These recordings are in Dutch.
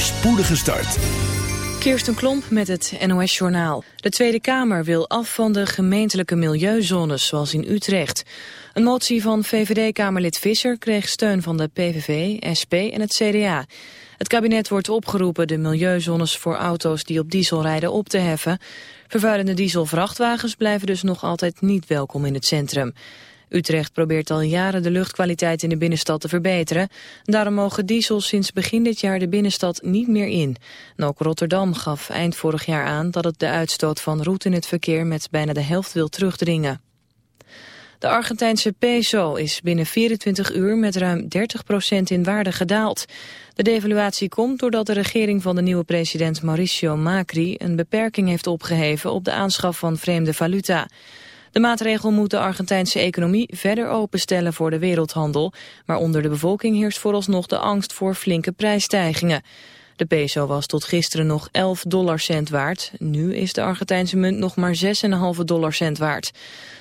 voorspoedige start. Kirsten Klomp met het NOS-journaal. De Tweede Kamer wil af van de gemeentelijke milieuzones, zoals in Utrecht. Een motie van VVD-Kamerlid Visser kreeg steun van de PVV, SP en het CDA. Het kabinet wordt opgeroepen de milieuzones voor auto's die op diesel rijden op te heffen. Vervuilende dieselvrachtwagens blijven dus nog altijd niet welkom in het centrum. Utrecht probeert al jaren de luchtkwaliteit in de binnenstad te verbeteren. Daarom mogen diesels sinds begin dit jaar de binnenstad niet meer in. Ook Rotterdam gaf eind vorig jaar aan dat het de uitstoot van route in het verkeer met bijna de helft wil terugdringen. De Argentijnse peso is binnen 24 uur met ruim 30% in waarde gedaald. De devaluatie komt doordat de regering van de nieuwe president Mauricio Macri een beperking heeft opgeheven op de aanschaf van vreemde valuta. De maatregel moet de Argentijnse economie verder openstellen voor de wereldhandel, maar onder de bevolking heerst vooralsnog de angst voor flinke prijsstijgingen. De peso was tot gisteren nog 11 dollarcent waard. Nu is de Argentijnse munt nog maar 6,5 dollarcent waard.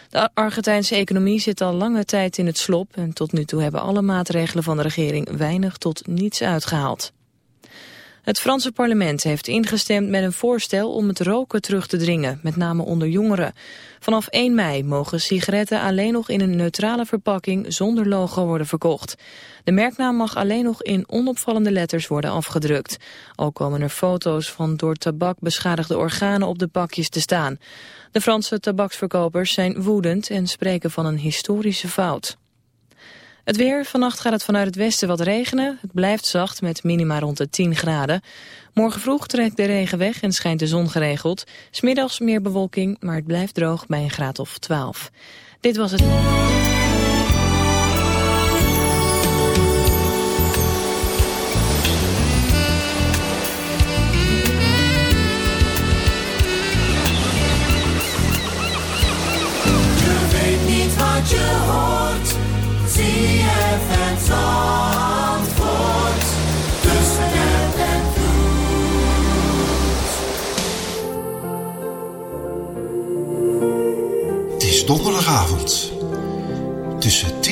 De Argentijnse economie zit al lange tijd in het slop... en tot nu toe hebben alle maatregelen van de regering weinig tot niets uitgehaald. Het Franse parlement heeft ingestemd met een voorstel om het roken terug te dringen, met name onder jongeren. Vanaf 1 mei mogen sigaretten alleen nog in een neutrale verpakking zonder logo worden verkocht. De merknaam mag alleen nog in onopvallende letters worden afgedrukt. Ook komen er foto's van door tabak beschadigde organen op de pakjes te staan. De Franse tabaksverkopers zijn woedend en spreken van een historische fout. Het weer, vannacht gaat het vanuit het westen wat regenen. Het blijft zacht met minima rond de 10 graden. Morgen vroeg trekt de regen weg en schijnt de zon geregeld. Smiddags meer bewolking, maar het blijft droog bij een graad of 12. Dit was het...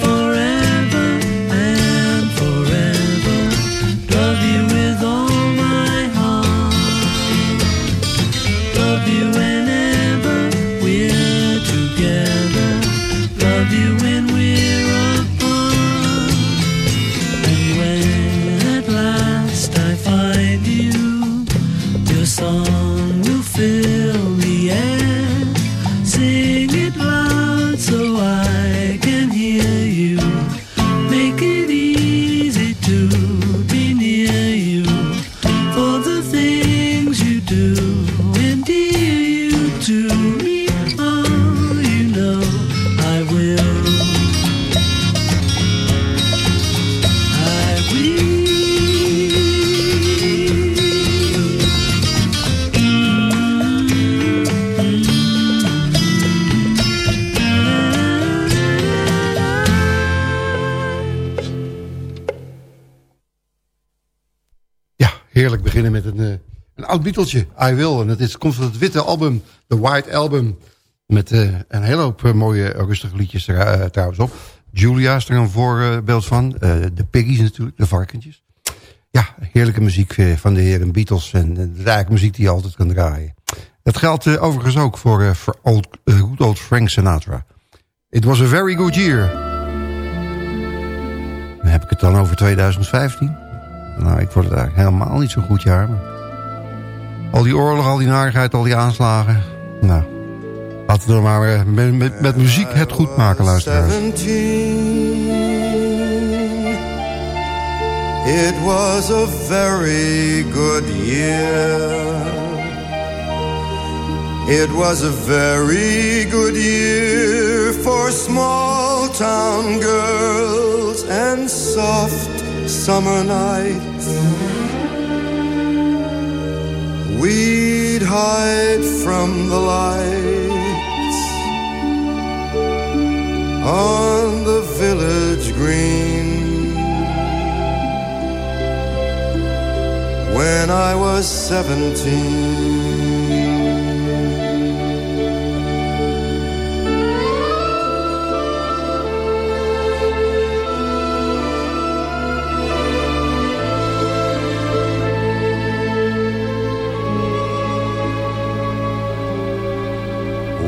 Forever Beatlesje, I Will. En het is, komt van het witte album, The White Album. Met eh, een hele hoop eh, mooie rustige liedjes er, eh, trouwens op. Julia is er een voorbeeld van. Eh, de piggies natuurlijk, de varkentjes. Ja, heerlijke muziek eh, van de heren Beatles. En is eigenlijk muziek die je altijd kan draaien. Dat geldt overigens ook voor, voor old, good old Frank Sinatra. It was a very good year. Heb ik het dan over 2015. Nou, ik vond het eigenlijk helemaal niet zo'n goed jaar. Al die oorlog, al die narigheid, al die aanslagen. Nou, laten we maar met, met, met muziek het goed maken, luisteraars. 17, It was a very good year. It was a very good year for small town girls and soft summer nights. We'd hide from the lights on the village green. when I was seventeen.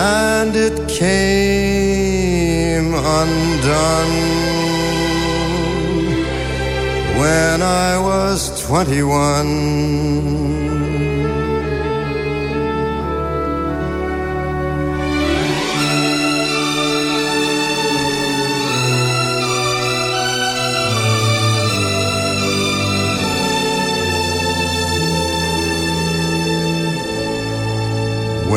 And it came undone when I was 21.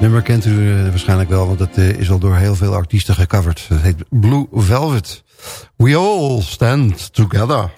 nummer kent u eh, waarschijnlijk wel, want het eh, is al door heel veel artiesten gecoverd. Het heet Blue Velvet. We all stand together.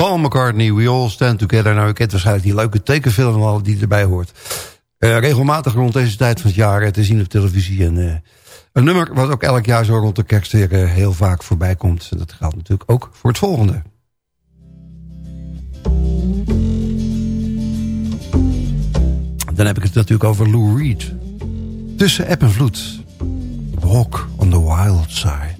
McCartney, We All Stand Together. Nou, u kent waarschijnlijk die leuke tekenfilm al die erbij hoort. Uh, regelmatig rond deze tijd van het jaar te zien op televisie. En, uh, een nummer wat ook elk jaar zo rond de kerst weer heel vaak voorbij komt. Dat geldt natuurlijk ook voor het volgende. Dan heb ik het natuurlijk over Lou Reed. Tussen app en vloed. Walk on the wild side.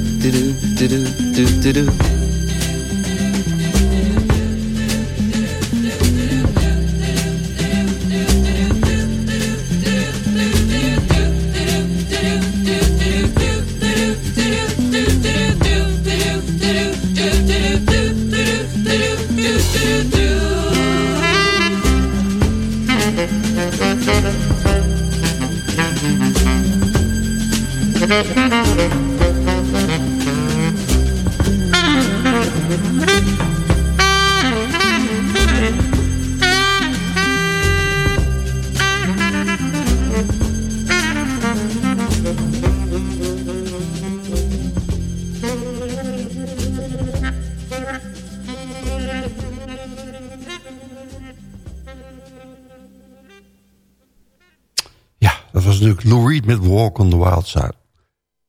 do do Lou Wild Side.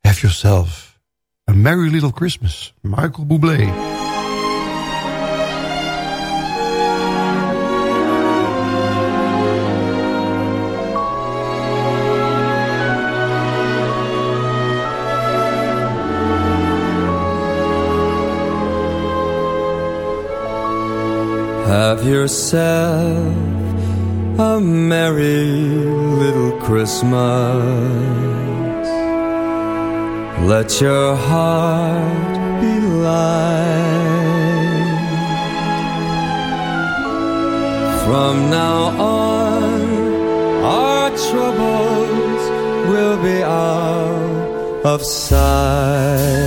Have yourself a merry little Christmas. Michael Bublé. Have yourself a merry little Christmas. Let your heart be light. From now on, our troubles will be out of sight.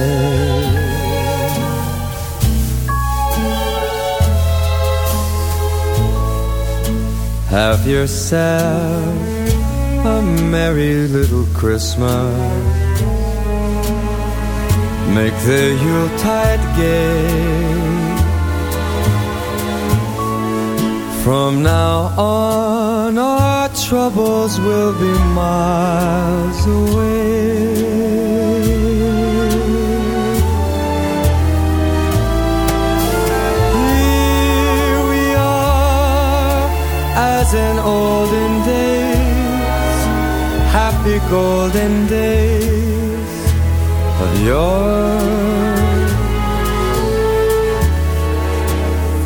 Have yourself a merry little Christmas. Make the Yuletide gay. From now on, our troubles will be miles away. Here we are, as in olden days, happy golden days of yore.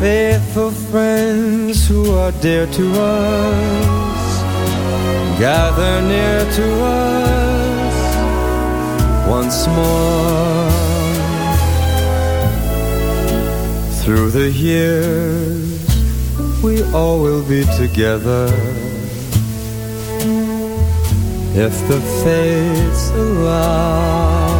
Faithful friends who are dear to us, gather near to us once more. Through the years, we all will be together. If the fates allow,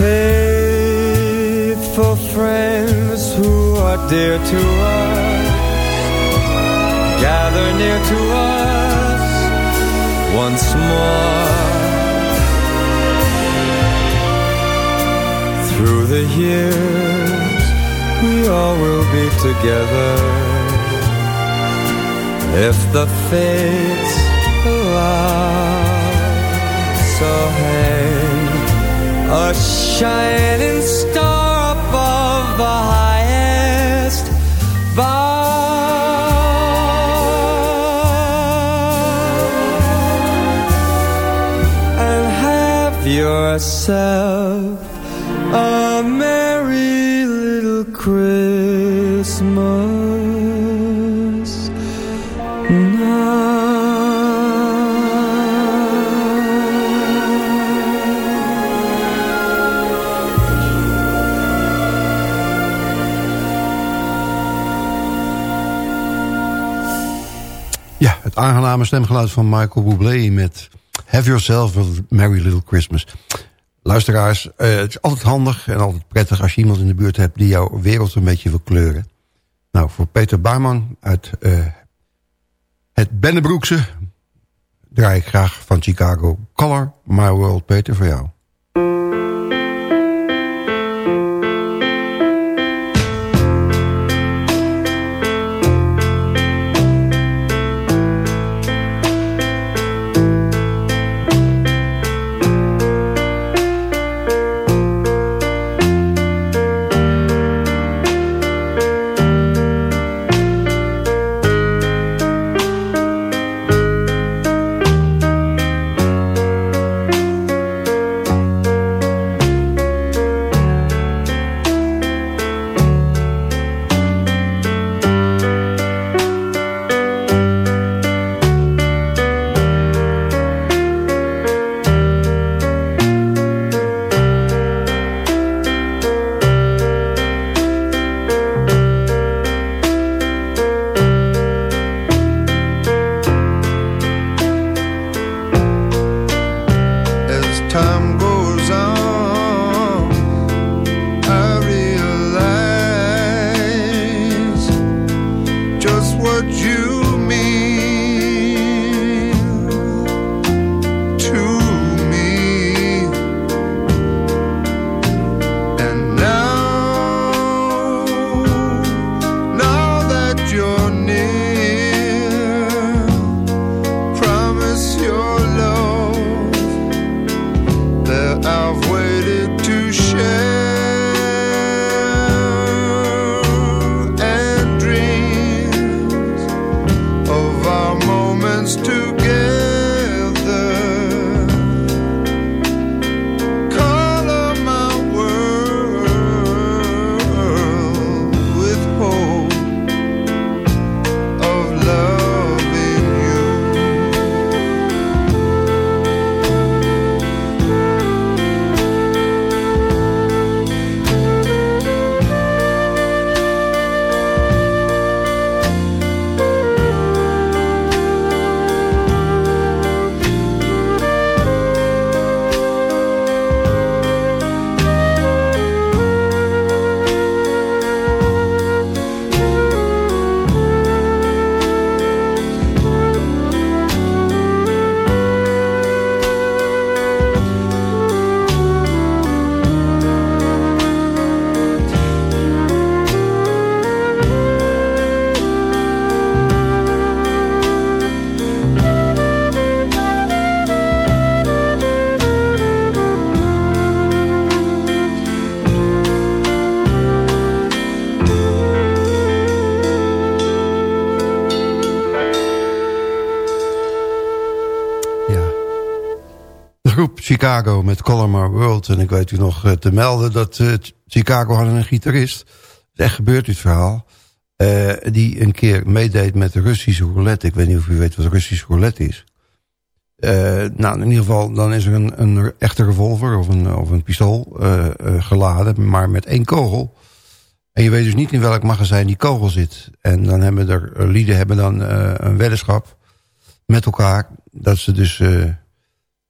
Faithful friends who are dear to us gather near to us once more. Through the years, we all will be together. If the fates allow, so hang a shining star above the highest bough. And have yourself a merry little Christmas aangename stemgeluid van Michael Bublé met Have Yourself a Merry Little Christmas. Luisteraars, eh, het is altijd handig en altijd prettig als je iemand in de buurt hebt die jouw wereld een beetje wil kleuren. Nou, voor Peter Baarman uit eh, het Bennebroekse draai ik graag van Chicago Color My World. Peter, voor jou. Chicago met Color World. En ik weet u nog eh, te melden dat uh, Chicago had een gitarist. Het echt gebeurd dit verhaal. Uh, die een keer meedeed met de Russische roulette. Ik weet niet of u weet wat Russische roulette is. Nou, in ieder geval, dan is er een, een echte revolver of een, of een pistool geladen, maar met één kogel. En je weet dus niet in welk magazijn die kogel zit. En dan hebben er, lieden hebben dan een weddenschap met elkaar, dat ze dus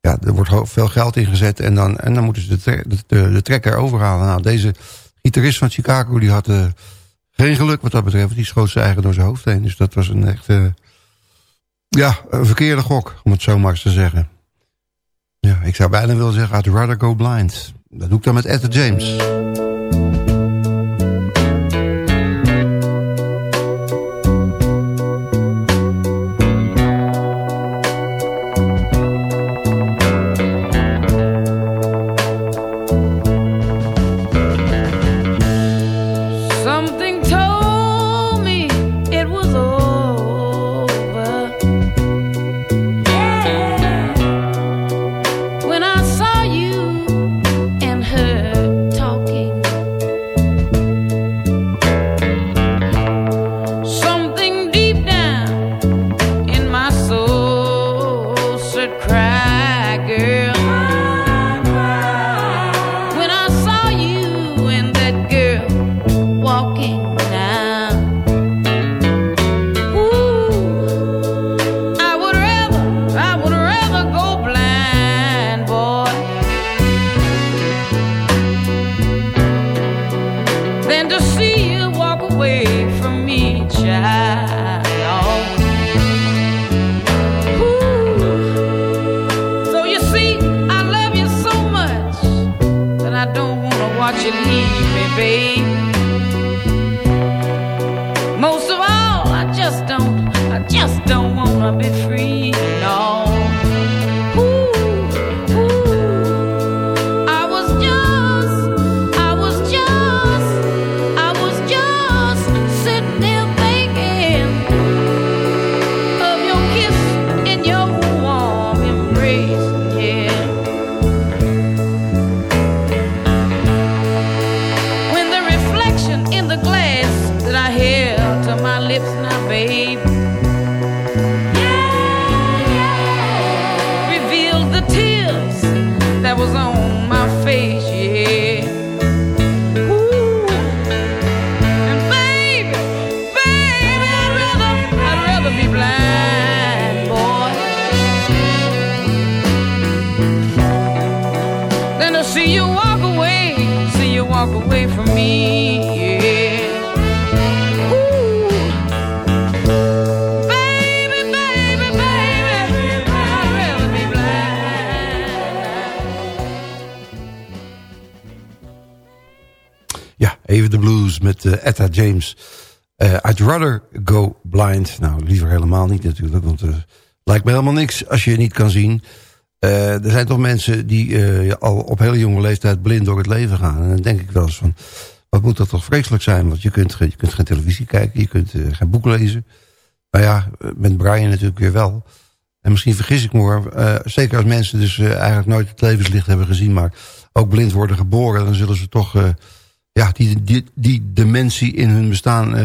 ja, er wordt veel geld ingezet en dan, en dan moeten ze de, de, de trekker overhalen. Nou, deze gitarist van Chicago die had uh, geen geluk wat dat betreft. Die schoot zijn eigen door zijn hoofd heen. Dus dat was een echt, ja, een verkeerde gok, om het zo maar eens te zeggen. Ja, ik zou bijna willen zeggen, I'd rather go blind. Dat doe ik dan met Etta James. Met Etta James. Uh, I'd rather go blind. Nou, liever helemaal niet natuurlijk, want het lijkt me helemaal niks als je niet kan zien. Er zijn toch mensen die al op hele jonge leeftijd blind door het leven gaan. En dan denk ik wel eens van, wat moet dat toch vreselijk zijn? Want je kunt, je kunt geen televisie kijken, je kunt geen boek lezen. Maar ja, met Brian natuurlijk weer wel. En misschien vergis ik me hoor. zeker als mensen dus eigenlijk nooit het levenslicht hebben gezien... maar ook blind worden geboren... dan zullen ze toch ja, die, die, die dimensie in hun bestaan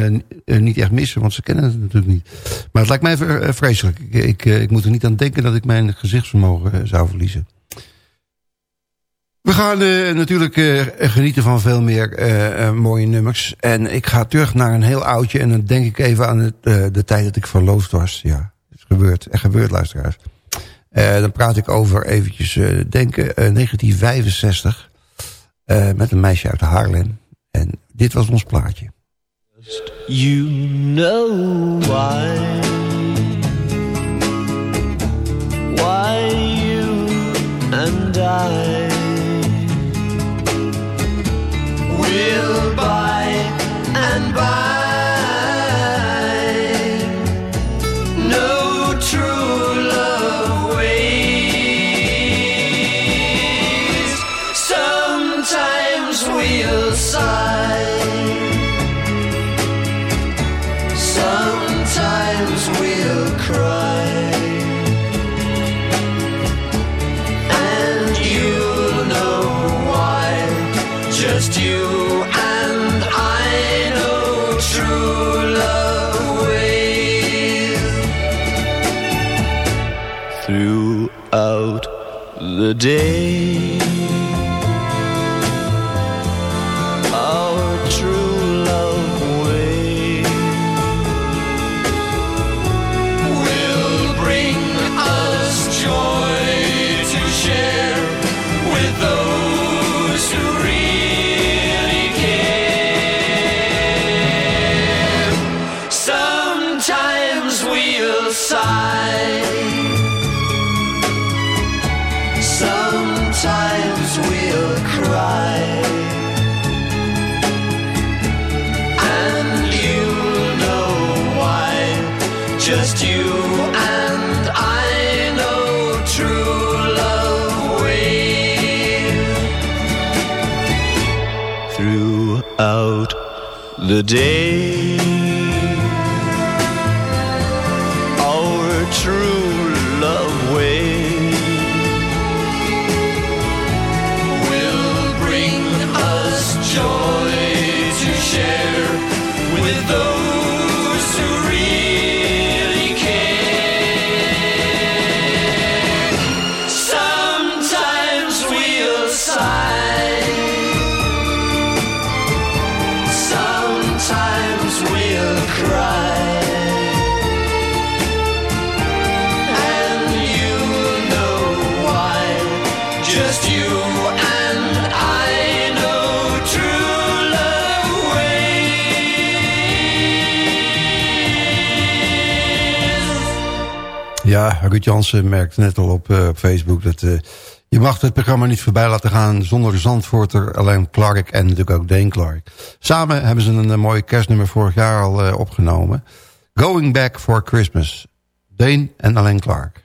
uh, niet echt missen. Want ze kennen het natuurlijk niet. Maar het lijkt mij uh, vreselijk. Ik, ik, ik, moet er niet aan denken dat ik mijn gezichtsvermogen zou verliezen. We gaan natuurlijk genieten van veel meer mooie nummers. En ik ga terug naar een heel oudje. En dan denk ik even aan het, de tijd dat ik verloofd was. Ja, het is gebeurd. Echt gebeurd, luisteraars. dan praat ik over eventjes denken 1965. Met een meisje uit Haarlem. En dit was ons plaatje. You know why Why you and I Will by and by throughout the day. Day. Ruud Jansen merkte net al op, eh, op Facebook dat... eh, je mag het programma niet voorbij laten gaan zonder Zandvoorter, alleen Clark en natuurlijk ook Dane Clark. Samen hebben ze een, eh, mooi kerstnummer vorig jaar al opgenomen. Going Back for Christmas. Dane en Alain Clark.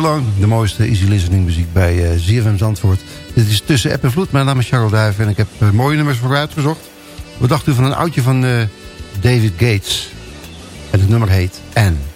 de mooiste easy listening muziek bij uh, ZFM Zandvoort. Dit is Tussen App en Vloed. Mijn naam is Charles Duijf en ik heb eh, mooie nummers voor u uitgezocht. Wat dacht u van een oudje van eh, David Gates? En het nummer heet Anne.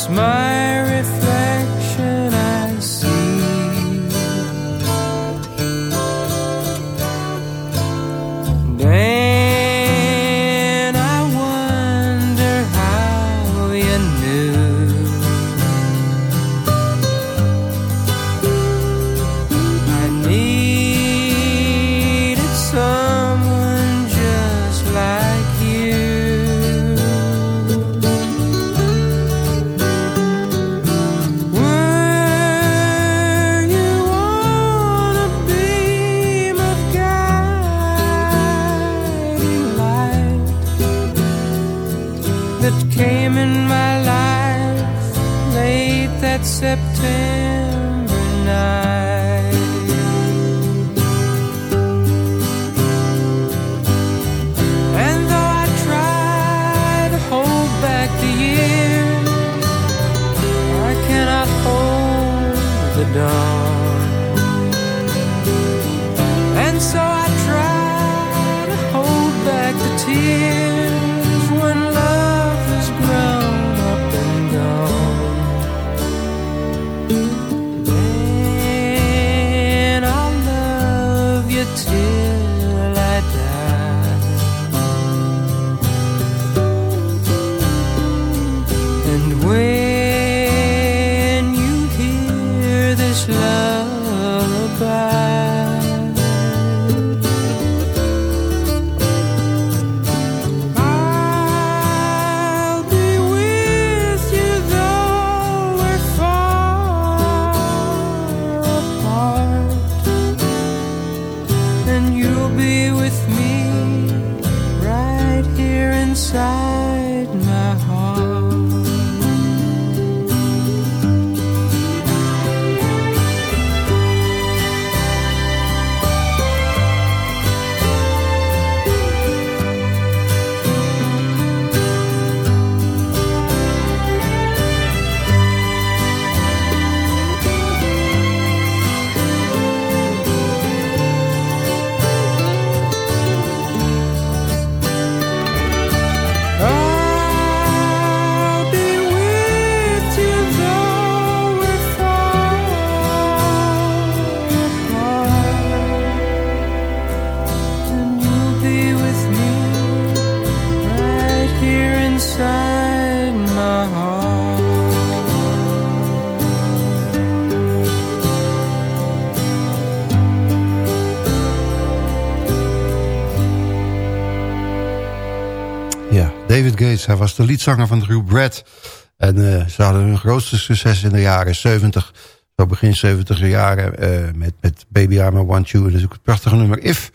It's my reflection Hij was de liedzanger van de groep Brad. En eh, ze hadden hun grootste succes in de jaren 70. Zo begin 70 jaren. eh, met, met Baby a Want You. Dat is ook het prachtige nummer If.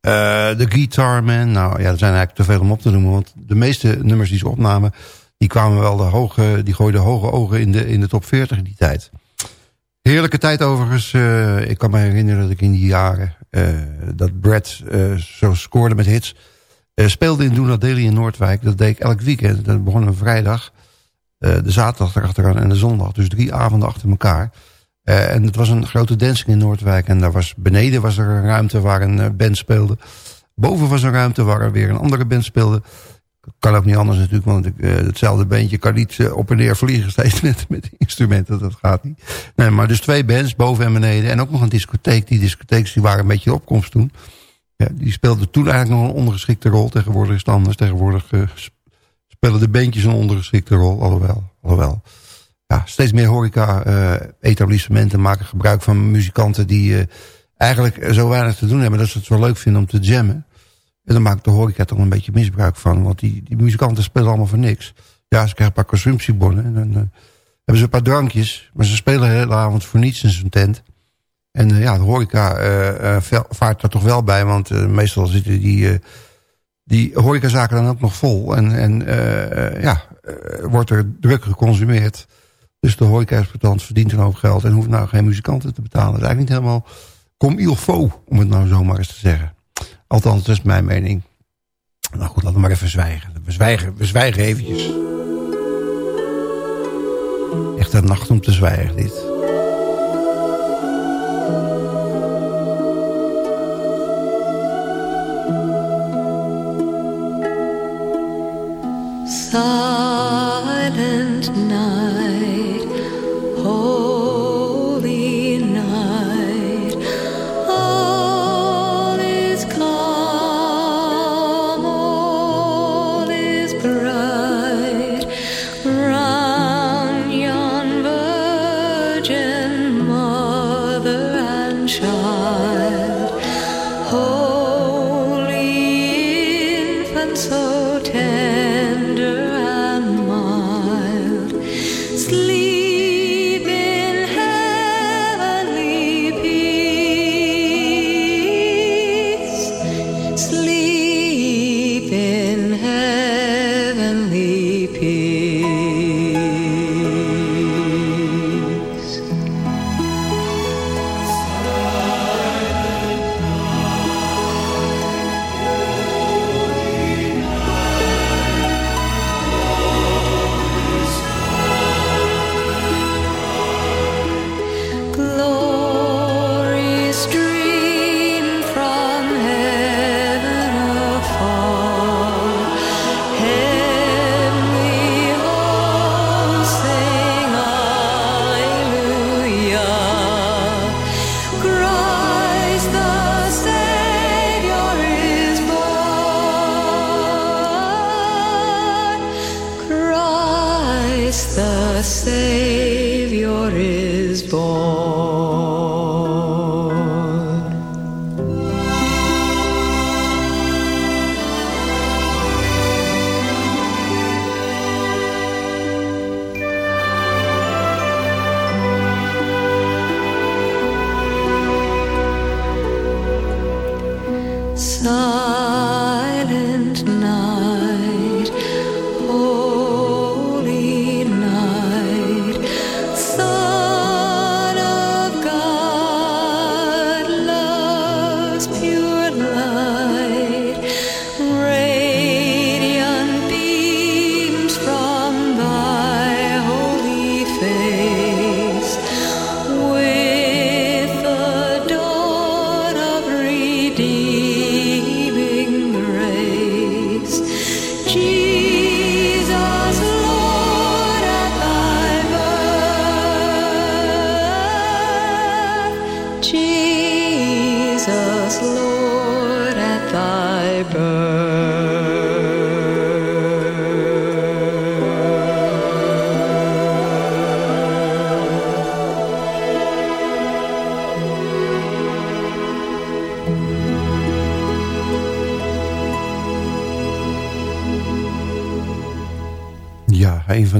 Eh, The Guitar Man. Nou ja, er zijn eigenlijk te veel om op te noemen. Want de meeste nummers die ze opnamen... die kwamen wel de hoge... die gooiden hoge ogen in de, in de top 40 in die tijd. Heerlijke tijd overigens. Ik kan me herinneren dat ik in die jaren... dat Brad zo scoorde met hits... eh, speelde in Daily in Noordwijk. Dat deed ik elk weekend. Dat begon een vrijdag. eh, de zaterdag erachteraan en de zondag. Dus drie avonden achter elkaar. Eh, en het was een grote dancing in Noordwijk. En daar was, beneden was er een ruimte waar een band speelde. Boven was een ruimte waar er weer een andere band speelde. Kan ook niet anders natuurlijk, want hetzelfde bandje kan niet op en neer vliegen steeds met, met instrumenten. Dat gaat niet. Nee, maar dus twee bands, boven en beneden. En ook nog een discotheek. Die discotheeks die waren een beetje opkomst toen. Ja, die speelden toen eigenlijk nog een ondergeschikte rol. Tegenwoordig is het anders. Tegenwoordig eh, sp- spelen de bandjes een ondergeschikte rol. Alhoewel, alhoewel. Ja, steeds meer horeca-etablissementen maken gebruik van muzikanten die eh, eigenlijk zo weinig te doen hebben dat ze het wel leuk vinden om te jammen. En dan maakt de horeca toch een beetje misbruik van. Want die, die muzikanten spelen allemaal voor niks. Ja, ze krijgen een paar consumptiebonnen. En dan eh, hebben ze een paar drankjes. Maar ze spelen de hele avond voor niets in zo'n tent. En eh, ja, de horeca eh, eh, vaart daar toch wel bij. Want meestal zitten die, die horecazaken dan ook nog vol. En, en ja, wordt er druk geconsumeerd. Dus de horeca-exploitant verdient een hoop geld. En hoeft nou geen muzikanten te betalen. Dat is eigenlijk niet helemaal comme il faut. Om het nou zomaar eens te zeggen. Althans, dat is mijn mening. Nou goed, laten we maar even zwijgen. We zwijgen, we zwijgen eventjes. Echt een nacht om te zwijgen, dit. Silent night,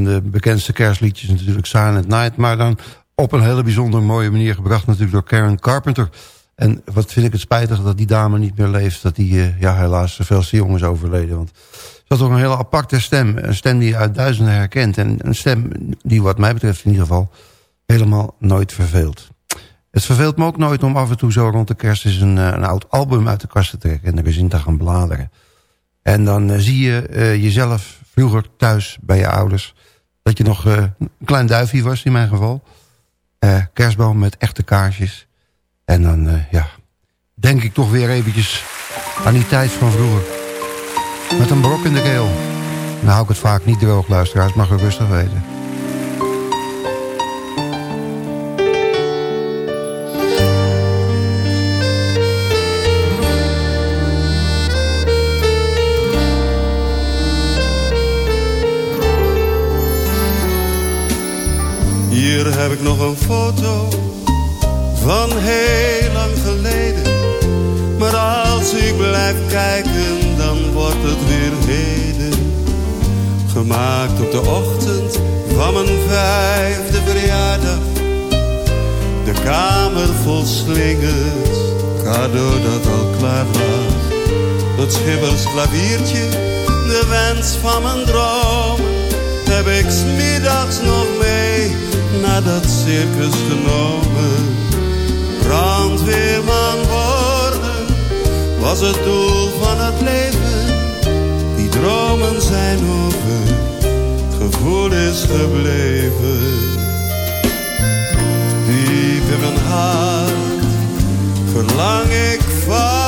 de bekendste kerstliedjes natuurlijk Silent Night. Maar dan op een hele bijzonder mooie manier gebracht natuurlijk door Karen Carpenter. En wat vind ik het spijtig dat die dame niet meer leeft. Dat die uh, ja, helaas veel te jong is overleden. Want ze had ook een hele aparte stem. Een stem die je uit duizenden herkent. En een stem die wat mij betreft in ieder geval helemaal nooit verveelt. Het verveelt me ook nooit om af en toe zo rond de kerst eens een, een oud album uit de kast te trekken. En er eens in te gaan bladeren. En dan uh, zie je jezelf vroeger thuis bij je ouders. Dat je nog uh, een klein duifje was in mijn geval. kerstboom met echte kaarsjes. En dan ja, denk ik toch weer eventjes aan die tijd van vroeger. Met een brok in de keel. Nou hou ik het vaak niet droog, luisteraars. Mag u rustig weten. Hier heb ik nog een foto van heel lang geleden. Maar als ik blijf kijken, dan wordt het weer heden. Gemaakt op de ochtend van mijn vijfde verjaardag. De kamer vol slingers, cadeau dat al klaar lag. Het schibbers klaviertje, de wens van mijn droom. Heb ik smiddags nog mee naar dat circus genomen. Brandweerman worden was het doel van het leven. Die dromen zijn over, gevoel is gebleven. Diep in hart verlang ik vaak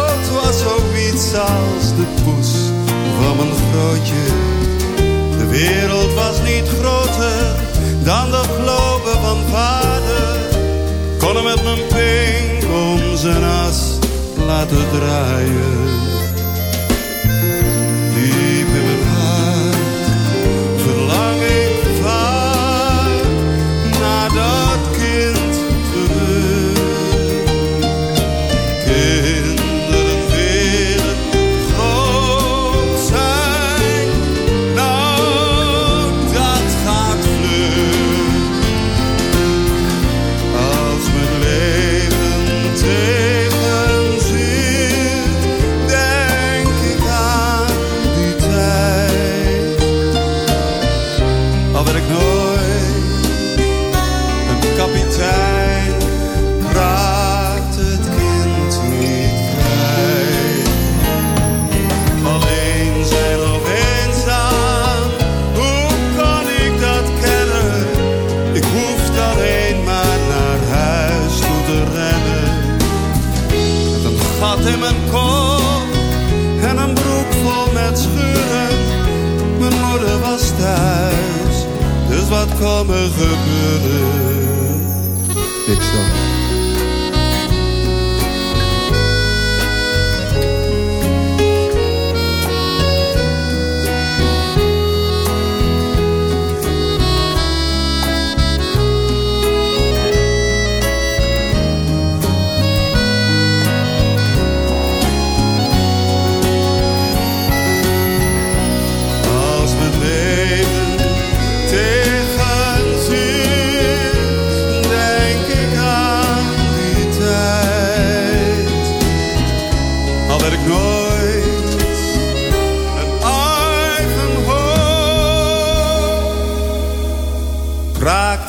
was zoiets als de poes van mijn grootje. De wereld was niet groter dan de globe van vader. Kon hem met mijn pink om zijn as laten draaien.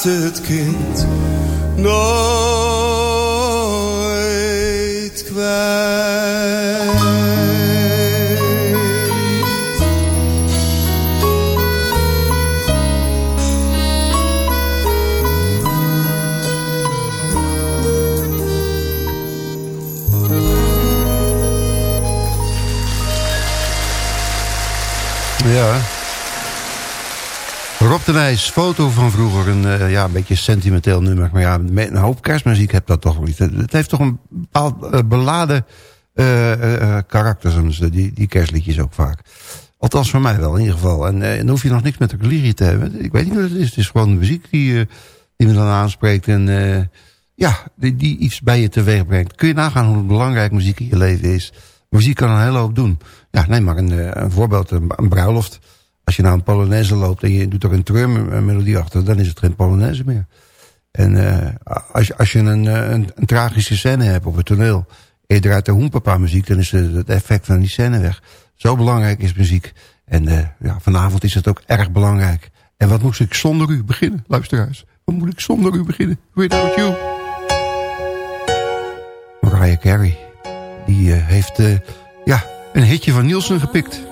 Het kind nooit kwijt. Rob de foto van vroeger. Een, eh, ja, een beetje sentimenteel nummer. Maar ja, een hoop kerstmuziek heb dat toch niet. Het, heeft toch een bepaald eh, beladen eh, karakter, eh, die, die kerstliedjes ook vaak. Althans voor mij wel, in ieder geval. En, dan hoef je nog niks met de lyrie te hebben. Ik weet niet wat het is. Het is gewoon de muziek die, die me dan aanspreekt. En ja, die, die iets bij je teweeg brengt. Kun je nagaan hoe belangrijk muziek in je leven is. Muziek kan een hele hoop doen. Ja, neem maar een, een voorbeeld, een bruiloft. Als je nou een Polonaise loopt en je doet er een trummelodie achter... dan is het geen Polonaise meer. En uh, als, je, als je een, eh, een, een, tragische scène hebt op het toneel... en je draait de hoenpapa muziek... dan is het effect van die scène weg. Zo belangrijk is muziek. En ja, vanavond is het ook erg belangrijk. En wat moest ik zonder u beginnen, luisteraars? Wat moet ik zonder u beginnen? Without you. Mariah Carey. Die heeft ja, een hitje van Nielsen gepikt.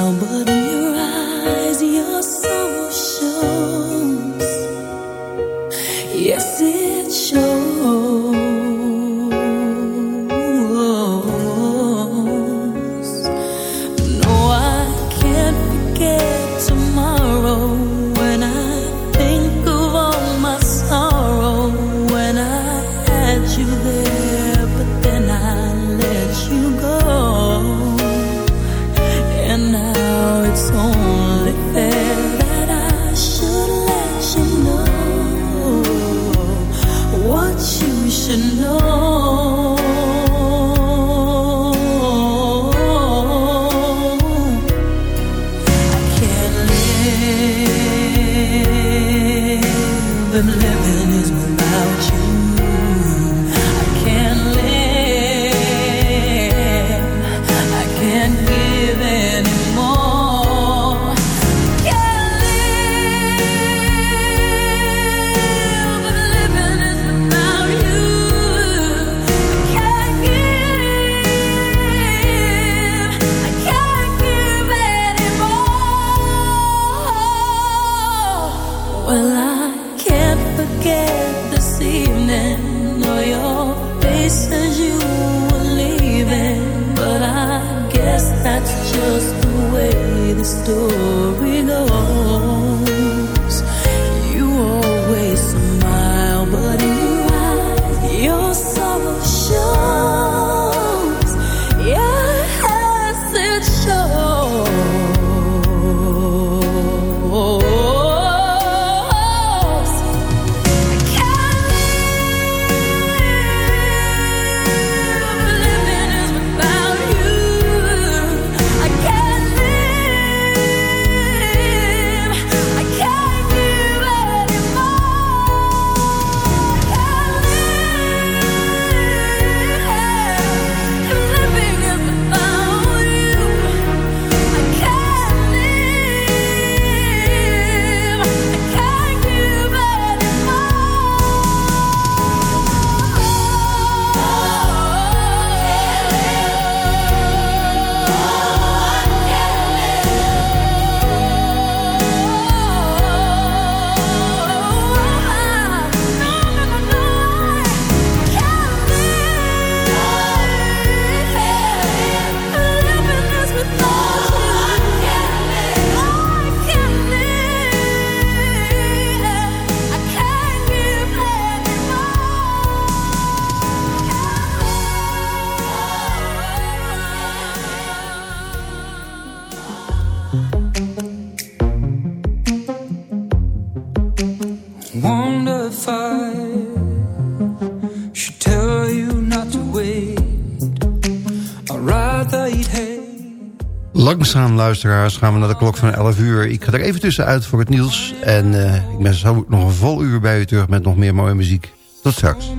luisteraars, gaan we naar de klok van 11 uur. Ik ga er even tussenuit voor het nieuws. En uh, ik ben zo nog een vol uur bij u terug met nog meer mooie muziek. Tot straks.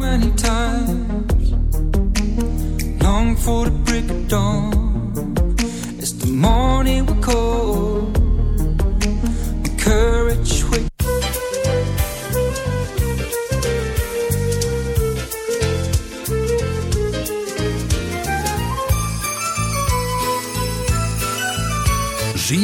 Long for the dawn. It's the morning we call,